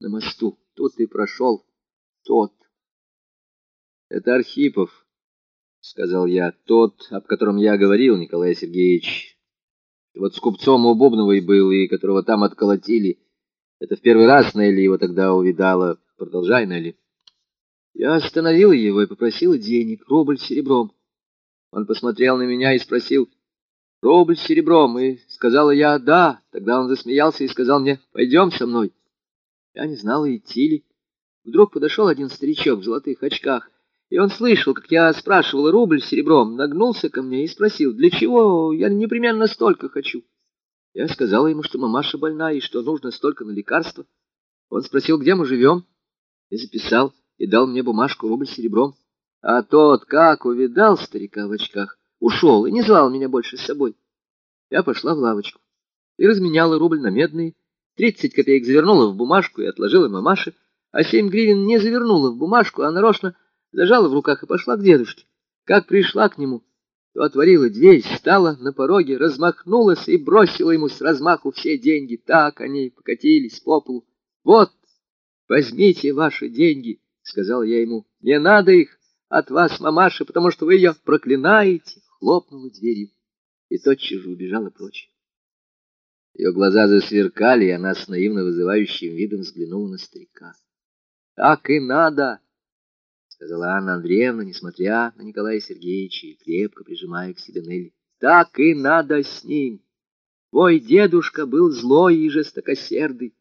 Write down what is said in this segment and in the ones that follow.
на мосту. Тут и прошел тот. Это Архипов, сказал я, тот, об котором я говорил, Николай Сергеевич. Вот с купцом у Бубновой был, и которого там отколотили. Это в первый раз Нелли его тогда увидала. Продолжай, Нелли. Я остановил его и попросил денег, рубль серебром. Он посмотрел на меня и спросил, рубль серебром, и сказала я «да». Тогда он засмеялся и сказал мне «пойдем со мной». Я не знала, идти ли. Вдруг подошел один старичок в золотых очках, и он слышал, как я спрашивала рубль серебром, нагнулся ко мне и спросил, для чего я непременно столько хочу. Я сказала ему, что мамаша больна и что нужно столько на лекарства. Он спросил, где мы живем, и записал, и дал мне бумажку рубль серебром. А тот, как увидал старика в очках, ушел и не звал меня больше с собой. Я пошла в лавочку и разменяла рубль на медные, тридцать копеек завернула в бумажку и отложила мамаше, а семь гривен не завернула в бумажку, а нарочно зажала в руках и пошла к дедушке. Как пришла к нему, то отворила дверь, стала на пороге, размахнулась и бросила ему с размаху все деньги. Так они покатились по полу. «Вот, возьмите ваши деньги», — сказал я ему. «Не надо их от вас, мамаша, потому что вы ее проклинаете», — хлопнула дверью и тотчас же убежала прочь. Ее глаза засверкали, и она с наивно вызывающим видом взглянула на старика. «Так и надо!» — сказала Анна Андреевна, несмотря на Николая Сергеевича и крепко прижимая к себе Нелли. «Так и надо с ним! Твой дедушка был злой и жестокосердый!»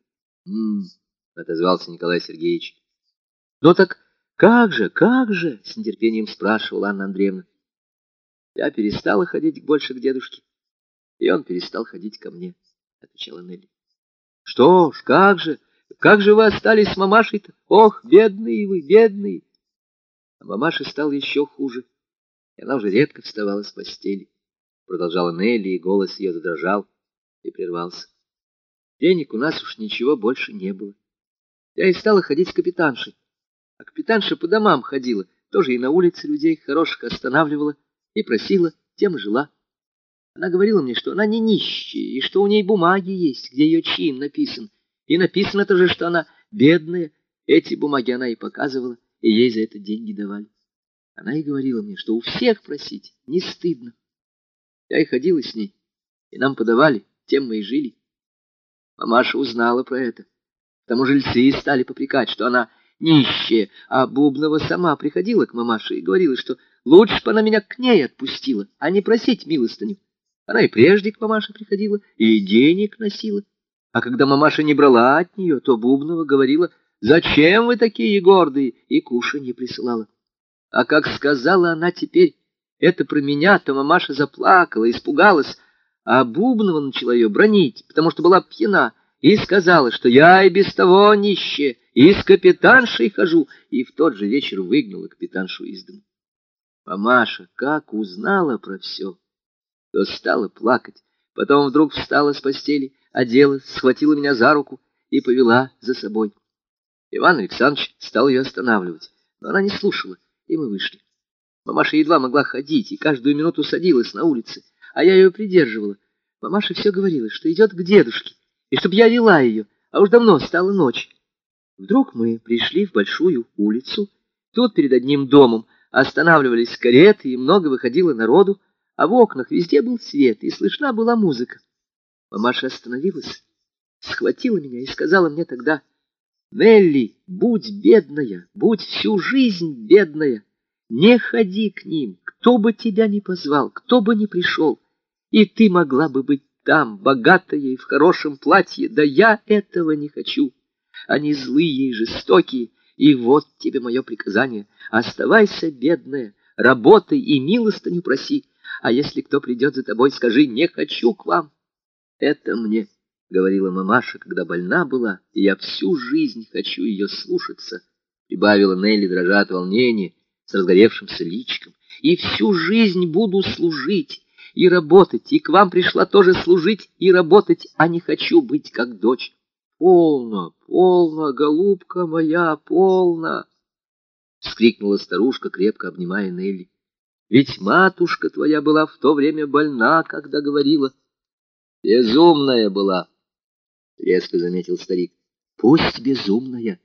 «М-м!» — отозвался Николай Сергеевич. «Ну так как же, как же?» — с нетерпением спрашивала Анна Андреевна. Я перестала ходить больше к дедушке, и он перестал ходить ко мне, — отвечала Нелли. Что ж, как же, как же вы остались с мамашей-то? Ох, бедные вы, бедные! А мамаше стало еще хуже, и она уже редко вставала с постели. Продолжала Нелли, и голос ее задрожал и прервался. Денег у нас уж ничего больше не было. Я и стала ходить с капитаншей. А капитанша по домам ходила, тоже и на улице людей хороших останавливала и просила, тем жила. Она говорила мне, что она не нищая, и что у ней бумаги есть, где ее чин написан. И написано тоже, что она бедная. Эти бумаги она и показывала, и ей за это деньги давали. Она и говорила мне, что у всех просить не стыдно. Я и ходила с ней, и нам подавали, тем мы и жили. Мамаша узнала про это. К тому жильцы стали попрекать, что она нищая, а Бубнова сама приходила к мамаше и говорила, что лучше бы она меня к ней отпустила, а не просить милостыню. Она и прежде к мамаше приходила, и денег носила. А когда мамаша не брала от нее, то Бубнова говорила, «Зачем вы такие гордые?» и кушанье присылала. А как сказала она теперь это про меня, то мамаша заплакала, испугалась, а Бубнова начала ее бронить, потому что была пьяна, и сказала, что я и без того нищая, и с капитаншей хожу, и в тот же вечер выгнала капитаншу из дома. Мамаша как узнала про все, то стала плакать, потом вдруг встала с постели, оделась, схватила меня за руку и повела за собой. Иван Александрович стал ее останавливать, но она не слушала, и мы вышли. Мамаша едва могла ходить и каждую минуту садилась на улице, а я ее придерживала. Мамаша все говорила, что идет к дедушке, и чтоб я вела ее, а уж давно стала ночь. Вдруг мы пришли в большую улицу. Тут перед одним домом останавливались кареты, и много выходило народу, а в окнах везде был свет, и слышна была музыка. Мамаша остановилась, схватила меня и сказала мне тогда, «Нелли, будь бедная, будь всю жизнь бедная, не ходи к ним, кто бы тебя ни позвал, кто бы ни пришел, и ты могла бы быть там, богатая и в хорошем платье, да я этого не хочу». Они злые и жестокие, и вот тебе мое приказание. Оставайся, бедная, работай и милостыню проси, а если кто придет за тобой, скажи «не хочу к вам». Это мне, — говорила мамаша, когда больна была, и я всю жизнь хочу ее слушаться, — прибавила Нелли, дрожа от волнения, с разгоревшимся личиком, — и всю жизнь буду служить и работать, и к вам пришла тоже служить и работать, а не хочу быть как дочь. Полно, полно, голубка моя, полно! — вскрикнула старушка, крепко обнимая Нелли. — Ведь матушка твоя была в то время больна, когда говорила. — Безумная была, — резко заметил старик. Пусть безумная,